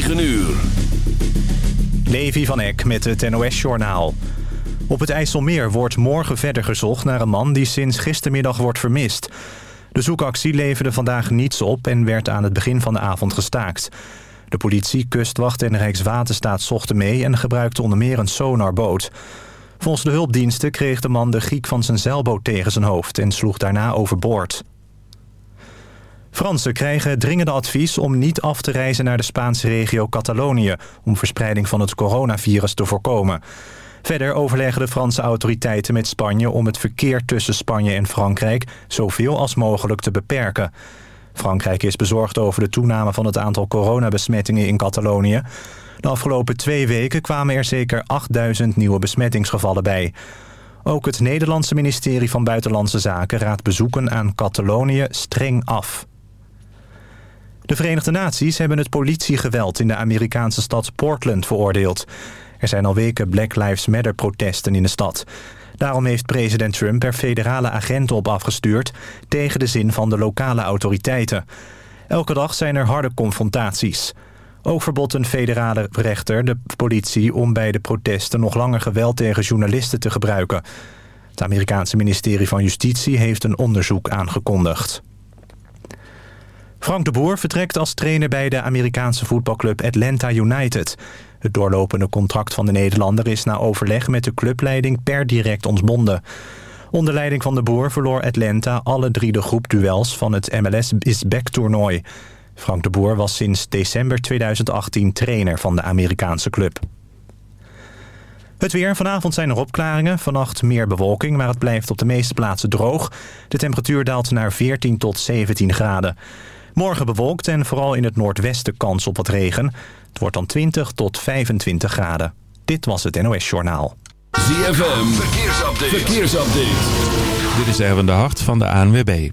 9 uur. Levi van Eck met het NOS-journaal. Op het IJsselmeer wordt morgen verder gezocht naar een man die sinds gistermiddag wordt vermist. De zoekactie leverde vandaag niets op en werd aan het begin van de avond gestaakt. De politie, kustwacht en Rijkswaterstaat zochten mee en gebruikten onder meer een sonarboot. Volgens de hulpdiensten kreeg de man de giek van zijn zeilboot tegen zijn hoofd en sloeg daarna overboord. Fransen krijgen dringende advies om niet af te reizen naar de Spaanse regio Catalonië... om verspreiding van het coronavirus te voorkomen. Verder overleggen de Franse autoriteiten met Spanje om het verkeer tussen Spanje en Frankrijk zoveel als mogelijk te beperken. Frankrijk is bezorgd over de toename van het aantal coronabesmettingen in Catalonië. De afgelopen twee weken kwamen er zeker 8000 nieuwe besmettingsgevallen bij. Ook het Nederlandse ministerie van Buitenlandse Zaken raadt bezoeken aan Catalonië streng af. De Verenigde Naties hebben het politiegeweld in de Amerikaanse stad Portland veroordeeld. Er zijn al weken Black Lives Matter protesten in de stad. Daarom heeft president Trump er federale agenten op afgestuurd... tegen de zin van de lokale autoriteiten. Elke dag zijn er harde confrontaties. Ook verbod een federale rechter de politie om bij de protesten... nog langer geweld tegen journalisten te gebruiken. Het Amerikaanse ministerie van Justitie heeft een onderzoek aangekondigd. Frank de Boer vertrekt als trainer bij de Amerikaanse voetbalclub Atlanta United. Het doorlopende contract van de Nederlander is na overleg met de clubleiding per direct ontbonden. Onder leiding van de Boer verloor Atlanta alle drie de groepduels van het MLS Is Back toernooi. Frank de Boer was sinds december 2018 trainer van de Amerikaanse club. Het weer. Vanavond zijn er opklaringen. Vannacht meer bewolking, maar het blijft op de meeste plaatsen droog. De temperatuur daalt naar 14 tot 17 graden. Morgen bewolkt en vooral in het noordwesten kans op wat regen. Het wordt dan 20 tot 25 graden. Dit was het NOS Journaal. ZFM, verkeersupdate. verkeersupdate. Dit is Erwin de Hart van de ANWB.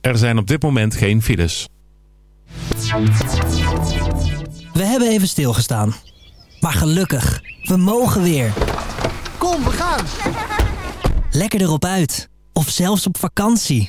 Er zijn op dit moment geen files. We hebben even stilgestaan. Maar gelukkig, we mogen weer. Kom, we gaan! Lekker erop uit. Of zelfs op vakantie.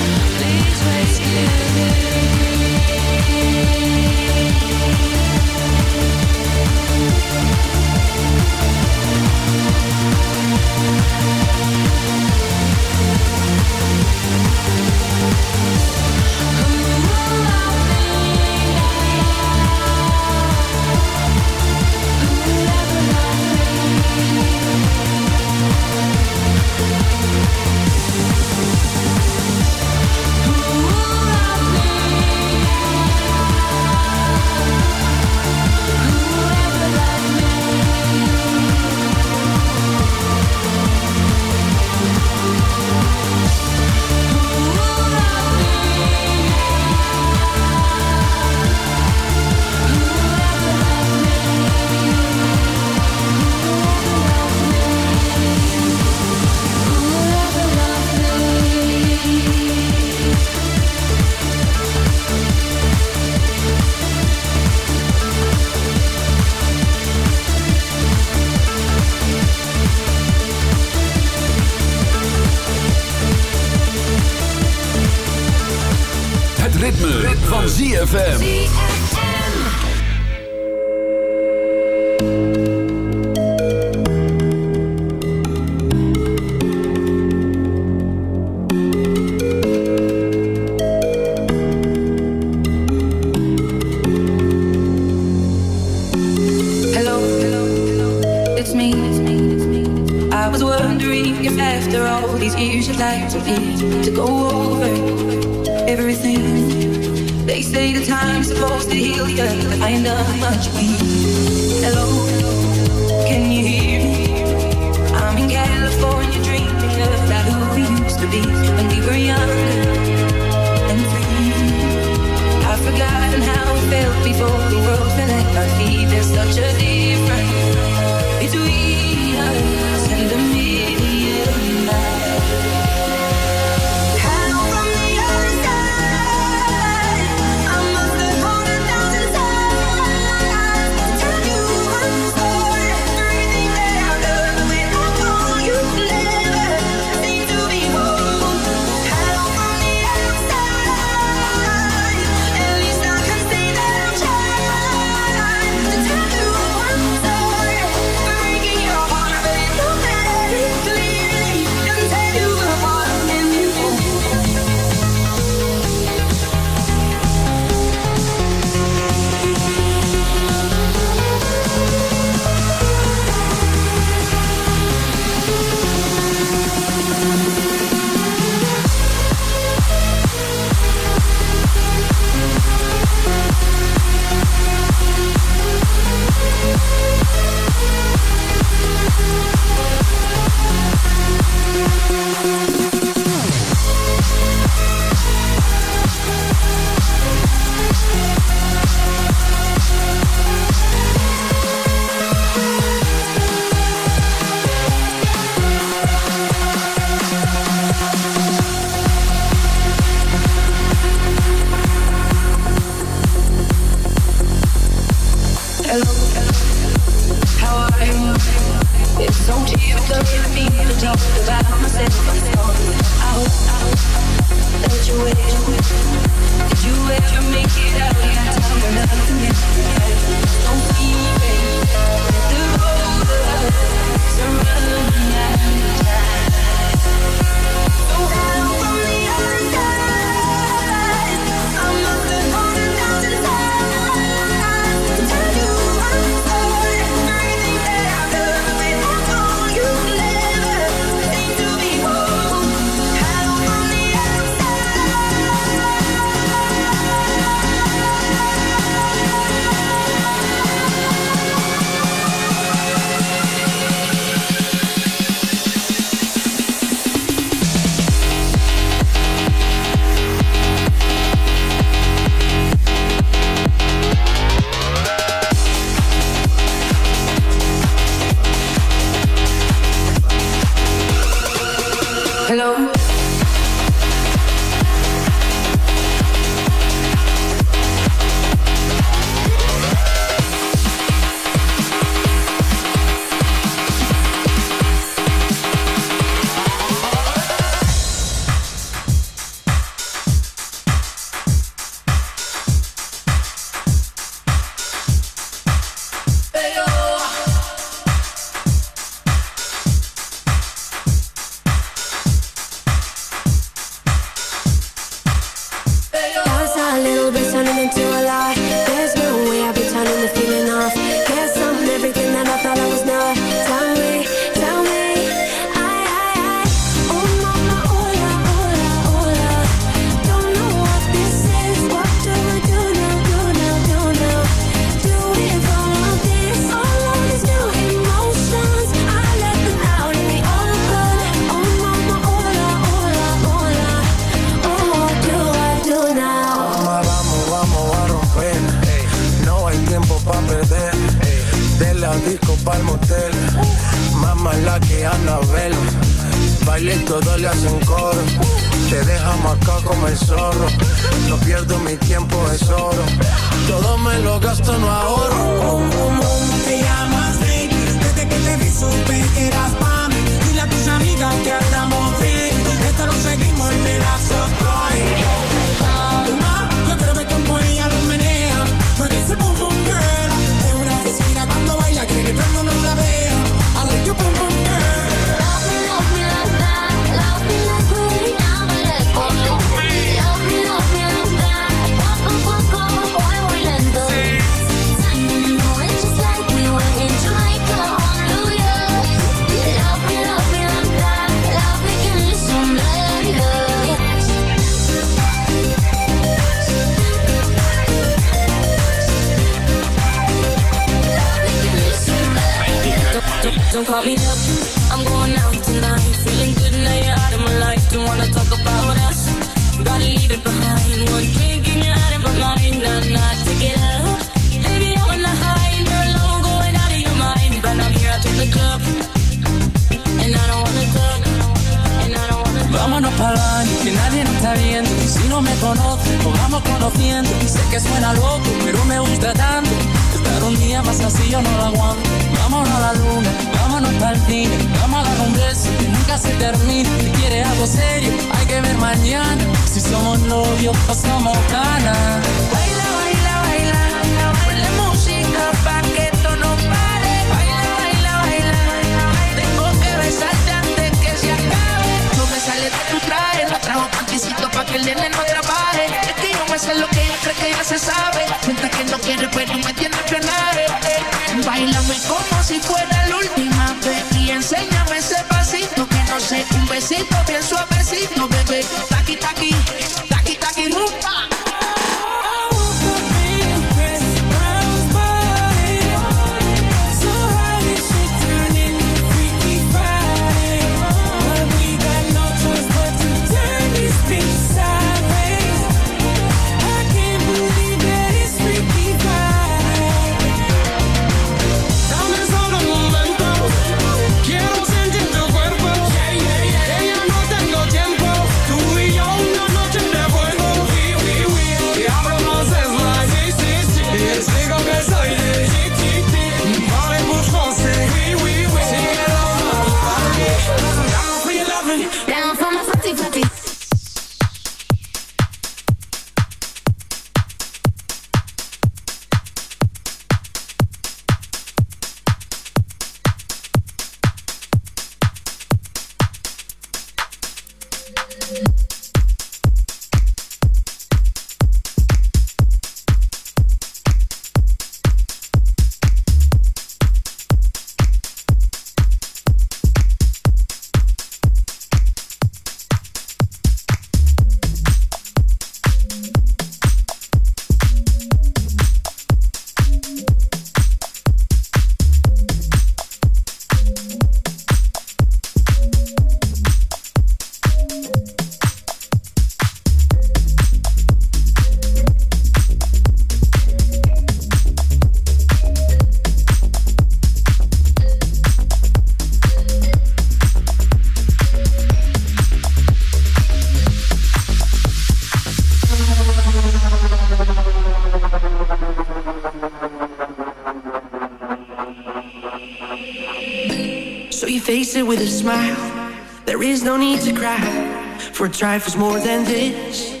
A trifle's more than this.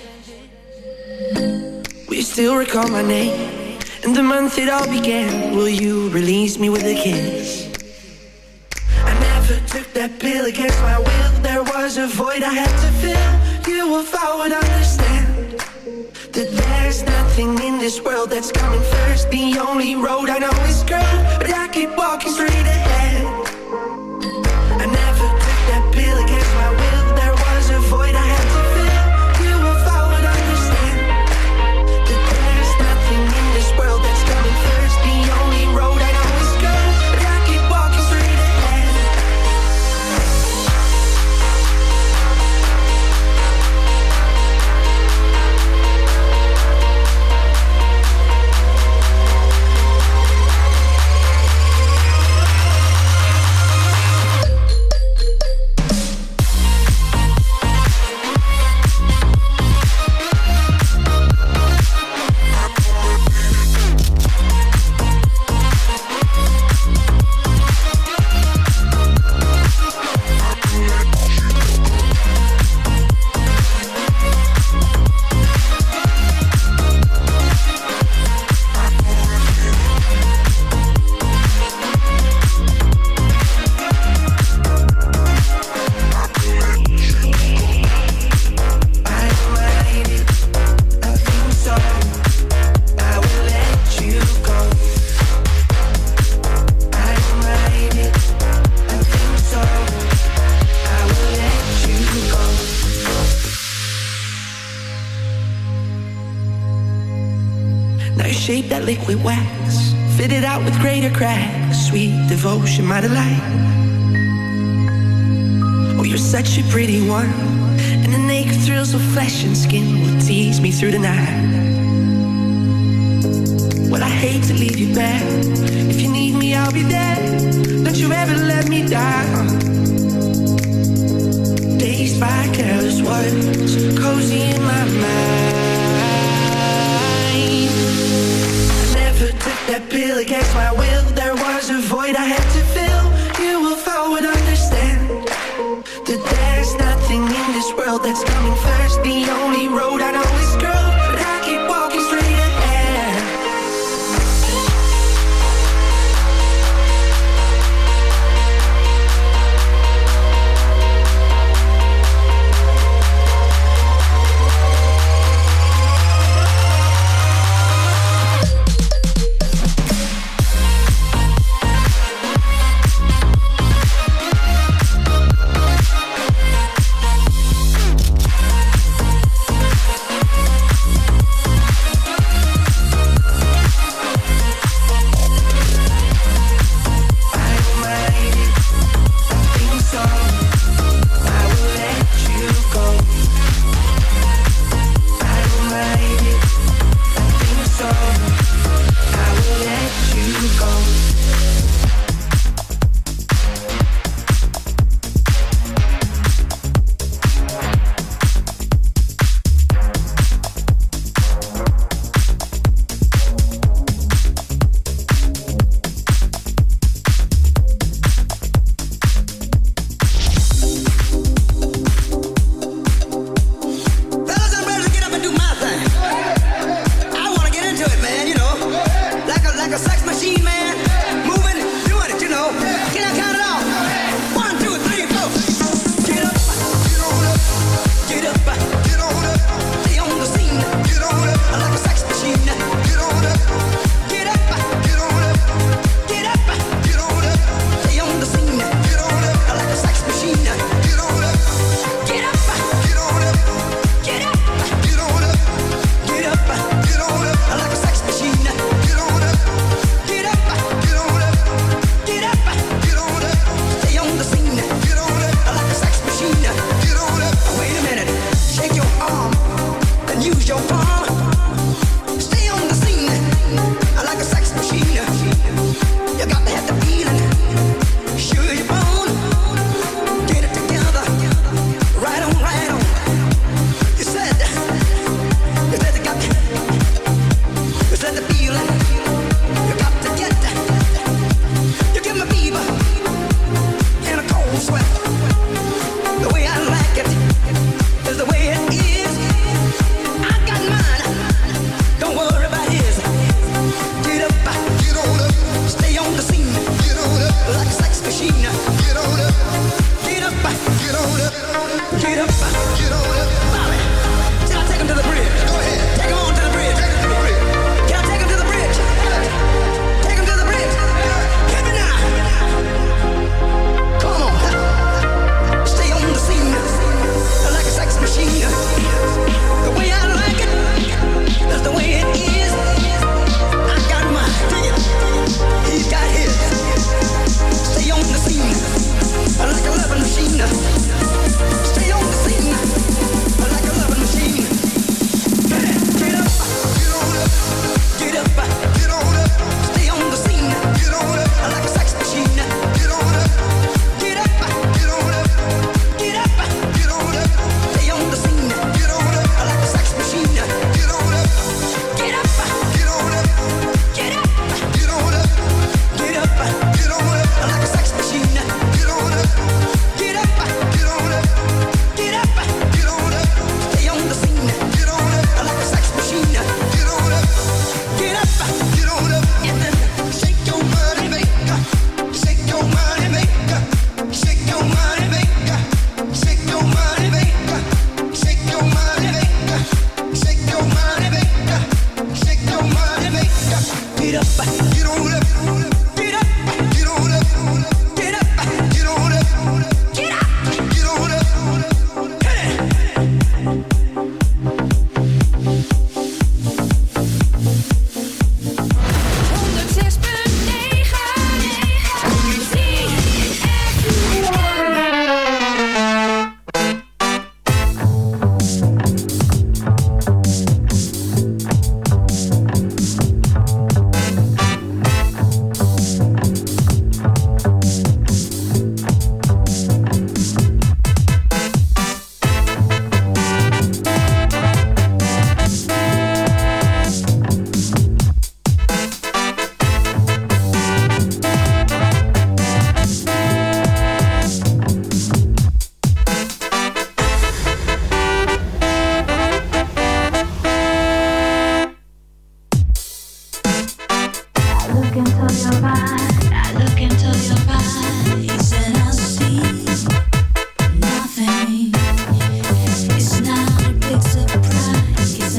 Will you still recall my name and the month it all began? Will you release me with a kiss? I never took that pill against my will. There was a void I had to fill. You, if I would understand that there's nothing in this world that's coming first. The only road I know is curved, but I keep walking straight ahead. My delight. Oh, you're such a pretty one, and the naked thrills of flesh and skin will tease me through the night. Well, I hate to leave you back. If you need me, I'll be there. Don't you ever let me down. Days by careless words, cozy in my mind. I never took that pill against my will. There was a void I had to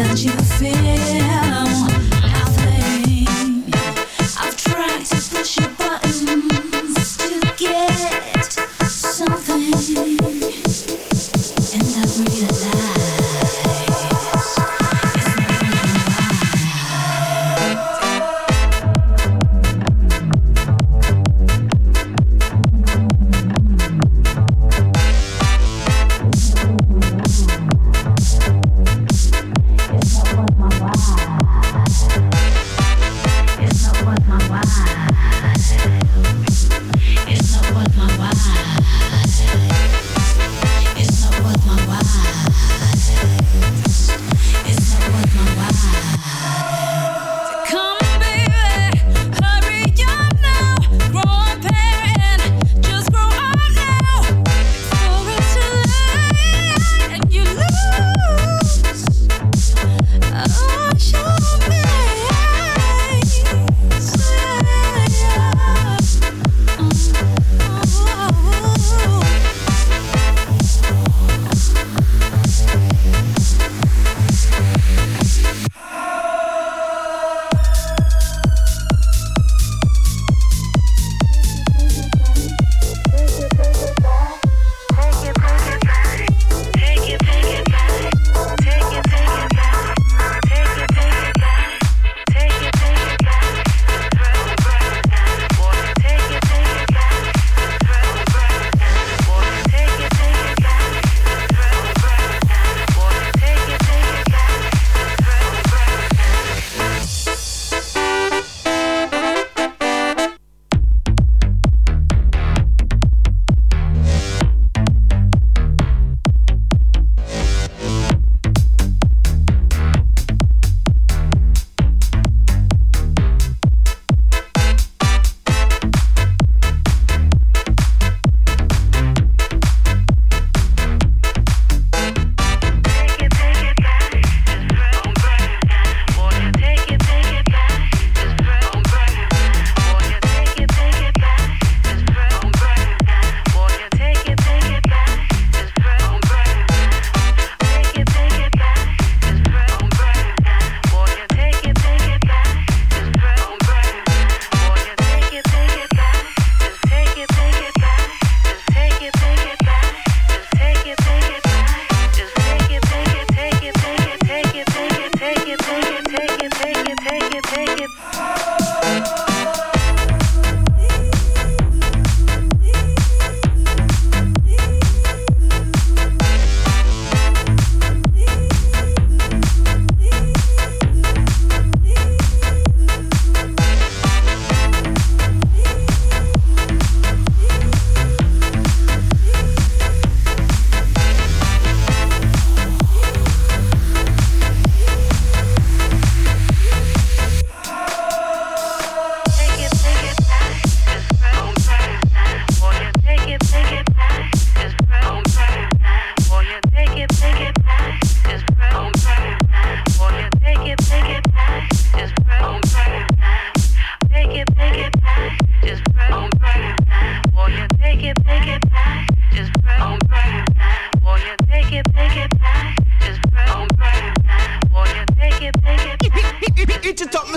without you feel.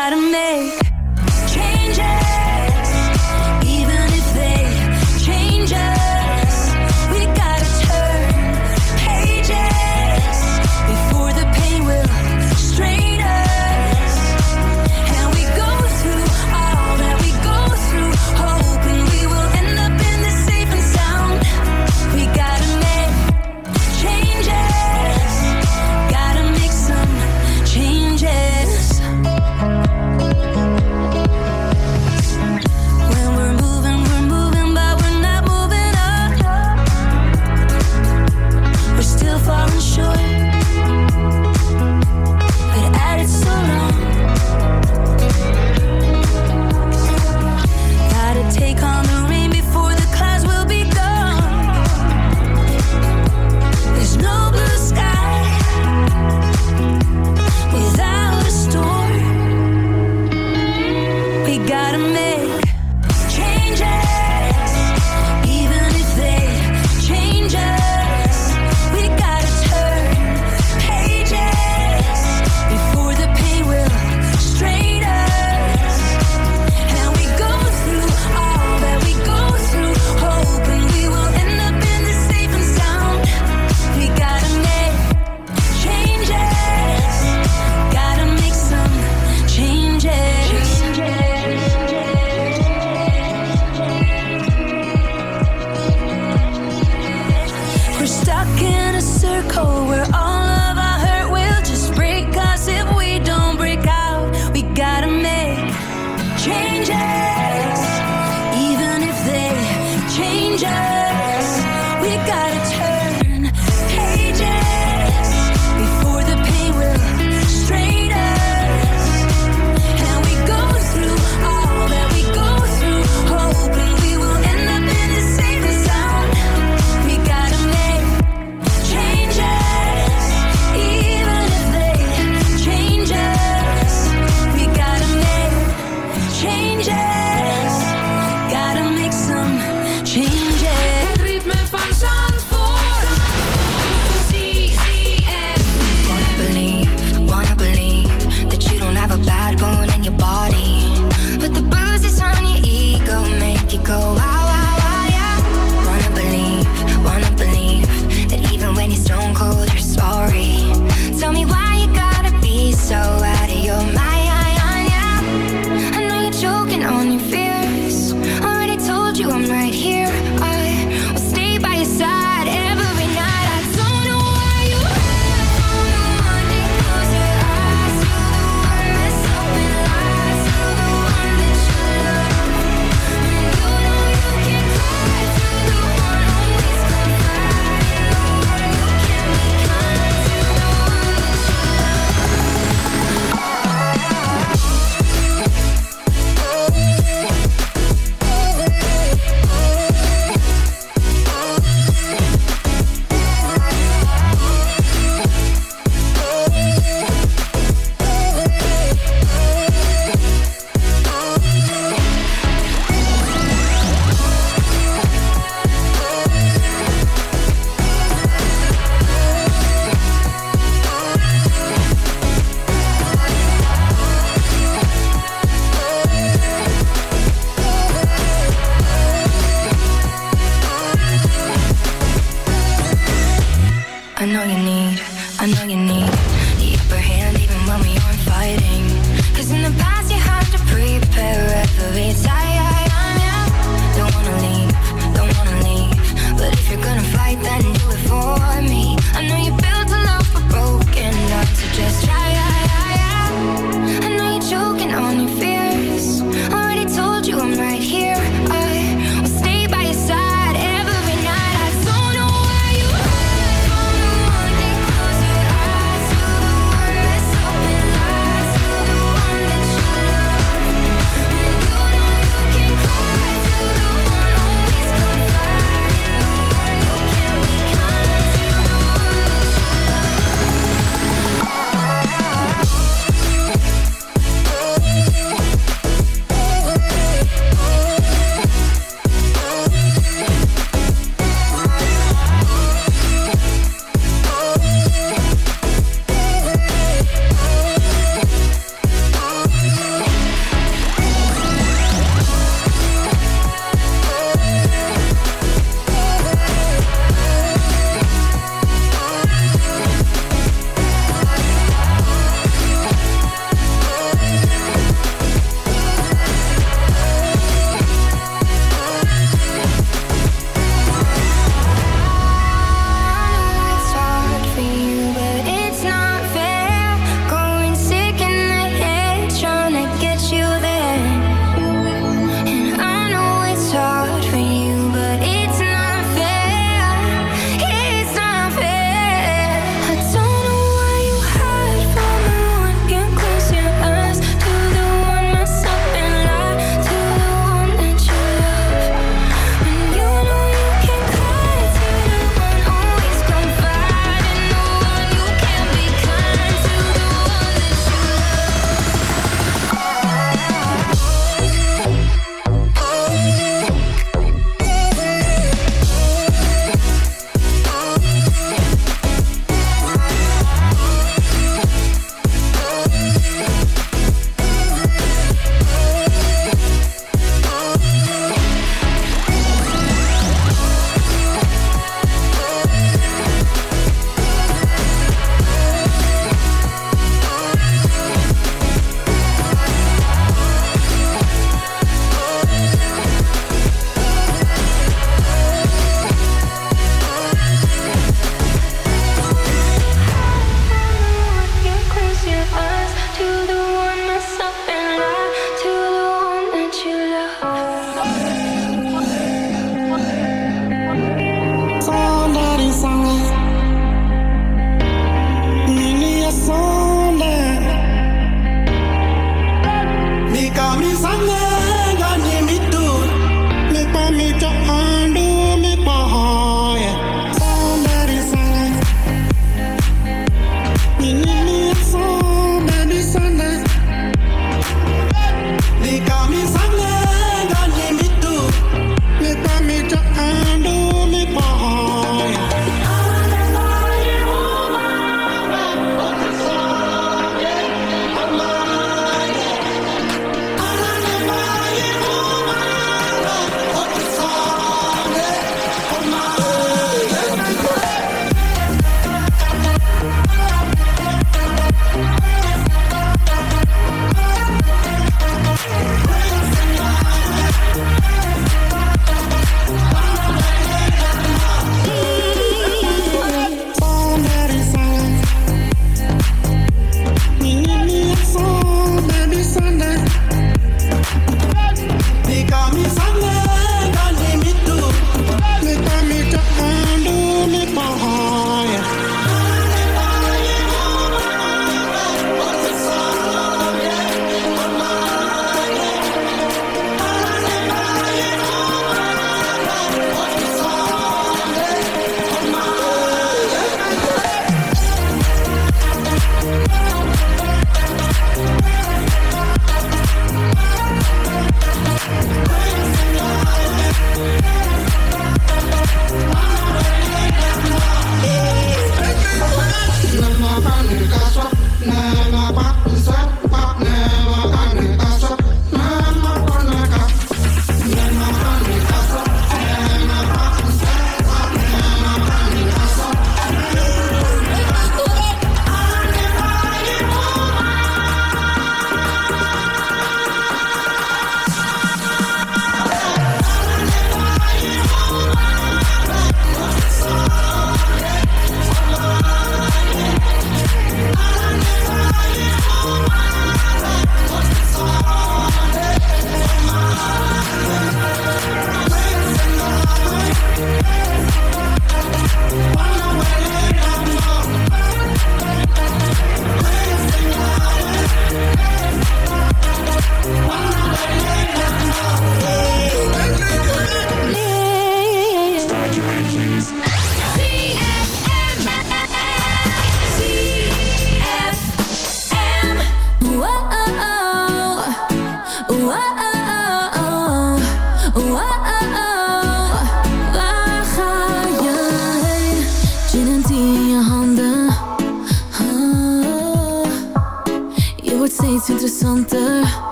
We gotta make